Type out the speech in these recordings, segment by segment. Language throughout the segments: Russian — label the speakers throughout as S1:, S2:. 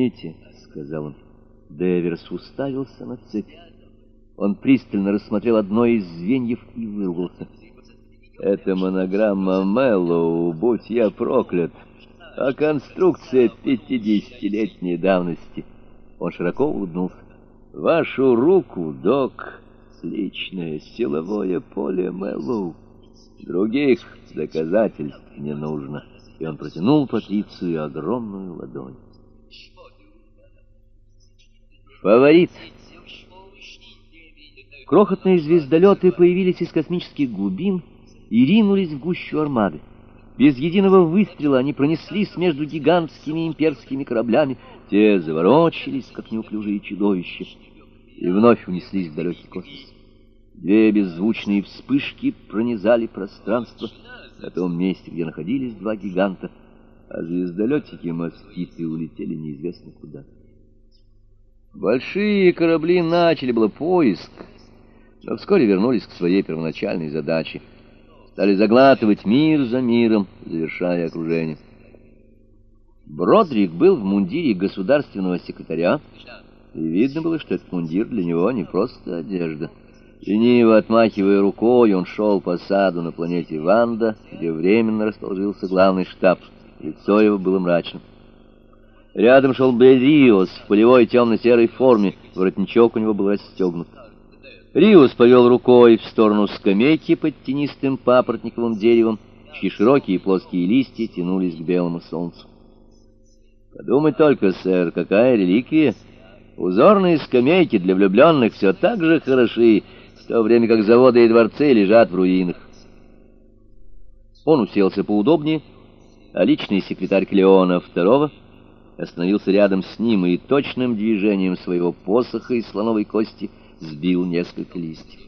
S1: «Взгляните», — сказал он. Деверс уставился на цепь. Он пристально рассмотрел одно из звеньев и выругался. «Это монограмма Мэллоу, будь я проклят, а конструкция пятидесятилетней давности». Он широко улыбнулся. «Вашу руку, док, личное силовое поле Мэллоу. Других доказательств не нужно». И он протянул Патрицию огромную ладонь. Фаворит. Крохотные звездолеты появились из космических глубин и ринулись в гущу армады. Без единого выстрела они пронеслись между гигантскими имперскими кораблями. Те заворочились, как неуклюжие чудовища, и вновь унеслись в далекий космос. Две беззвучные вспышки пронизали пространство на том месте, где находились два гиганта, а звездолетики-москиты улетели неизвестно куда. Большие корабли начали было поиск, но вскоре вернулись к своей первоначальной задаче. Стали заглатывать мир за миром, завершая окружение. Бродрик был в мундире государственного секретаря, и видно было, что этот мундир для него не просто одежда. Лениво отмахивая рукой, он шел по саду на планете Ванда, где временно расположился главный штаб. Лицо его было мрачным. Рядом шел Риос в полевой темно-серой форме, воротничок у него был расстегнут. Риос повел рукой в сторону скамейки под тенистым папоротниковым деревом, чьи широкие плоские листья тянулись к белому солнцу. Подумать только, сэр, какая реликвия! Узорные скамейки для влюбленных все так же хороши, в то время как заводы и дворцы лежат в руинах. Он уселся поудобнее, а личный секретарь Клеона второго — остановился рядом с ним и точным движением своего посоха из слоновой кости сбил несколько листьев.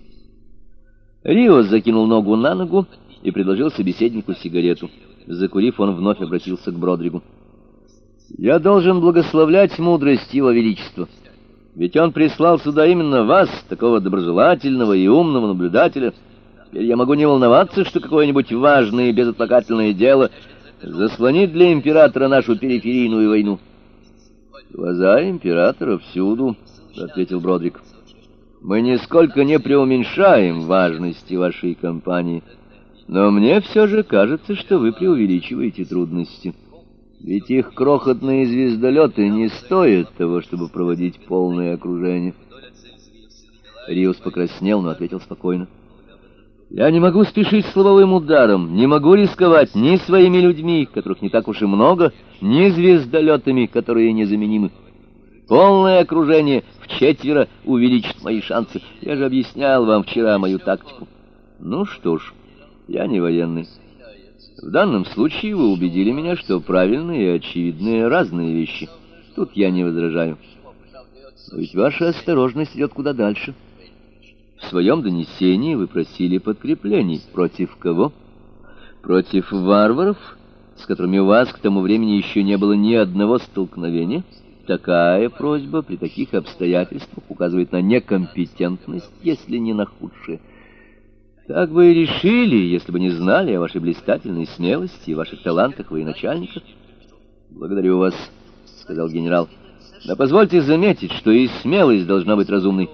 S1: Рио закинул ногу на ногу и предложил собеседнику сигарету. Закурив, он вновь обратился к Бродригу. «Я должен благословлять мудрость Его Величества, ведь он прислал сюда именно вас, такого доброжелательного и умного наблюдателя. Теперь я могу не волноваться, что какое-нибудь важное и безотлагательное дело заслонит для императора нашу периферийную войну. Глаза императора всюду, ответил Бродрик. Мы нисколько не преуменьшаем важности вашей кампании, но мне все же кажется, что вы преувеличиваете трудности. Ведь их крохотные звездолеты не стоят того, чтобы проводить полное окружение. Риус покраснел, но ответил спокойно. — я не могу спешить с лобовым ударом, не могу рисковать ни своими людьми, которых не так уж и много, ни звездолетами, которые незаменимы. Полное окружение в четверо увеличит мои шансы. Я же объяснял вам вчера мою тактику. Ну что ж, я не военный. В данном случае вы убедили меня, что правильные и очевидные разные вещи. Тут я не возражаю. Но ведь ваша осторожность идет куда дальше. — своем донесении вы просили подкреплений. Против кого? Против варваров, с которыми у вас к тому времени еще не было ни одного столкновения? Такая просьба при таких обстоятельствах указывает на некомпетентность, если не на худшее. Так бы и решили, если бы не знали о вашей блистательной смелости и ваших талантах военачальника. Благодарю вас, — сказал генерал. Но позвольте заметить, что и смелость должна быть разумной.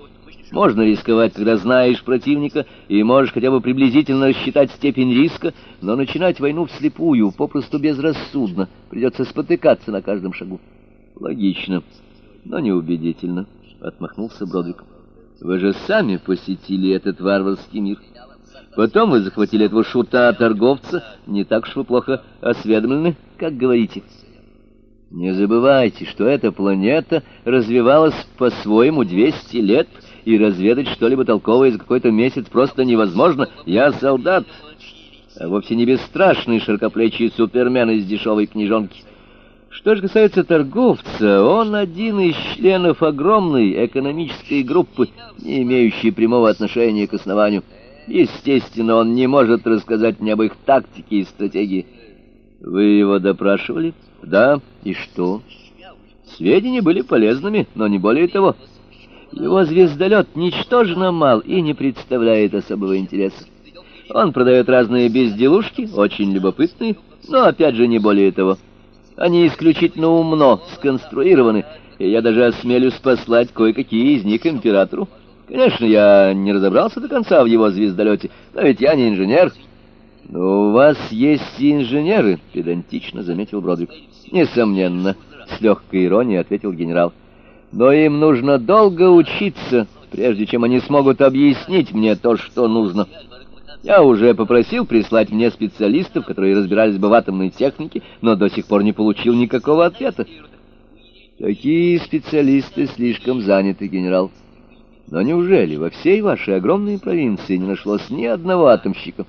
S1: Можно рисковать, когда знаешь противника, и можешь хотя бы приблизительно рассчитать степень риска, но начинать войну вслепую, попросту безрассудно, придется спотыкаться на каждом шагу. Логично, но неубедительно, — отмахнулся Бродвик. Вы же сами посетили этот варварский мир. Потом вы захватили этого шута-торговца, не так уж вы плохо осведомлены, как говорите. Не забывайте, что эта планета развивалась по-своему 200 лет — и разведать что-либо толковое за какой-то месяц просто невозможно. Я солдат, а вовсе не бесстрашный широкоплечий супермен из дешевой книжонки. Что же касается торговца, он один из членов огромной экономической группы, не имеющей прямого отношения к основанию. Естественно, он не может рассказать мне об их тактике и стратегии. Вы его допрашивали? Да. И что? Сведения были полезными, но не более того. Его звездолет ничтожно мал и не представляет особого интереса. Он продает разные безделушки, очень любопытные, но опять же не более того. Они исключительно умно сконструированы, и я даже осмелюсь послать кое-какие из них императору. Конечно, я не разобрался до конца в его звездолете, но ведь я не инженер. «Но у вас есть инженеры», — педантично заметил Бродвик. «Несомненно», — с легкой иронией ответил генерал. «Но им нужно долго учиться, прежде чем они смогут объяснить мне то, что нужно. Я уже попросил прислать мне специалистов, которые разбирались бы в атомной технике, но до сих пор не получил никакого ответа». «Такие специалисты слишком заняты, генерал. Но неужели во всей вашей огромной провинции не нашлось ни одного атомщика?»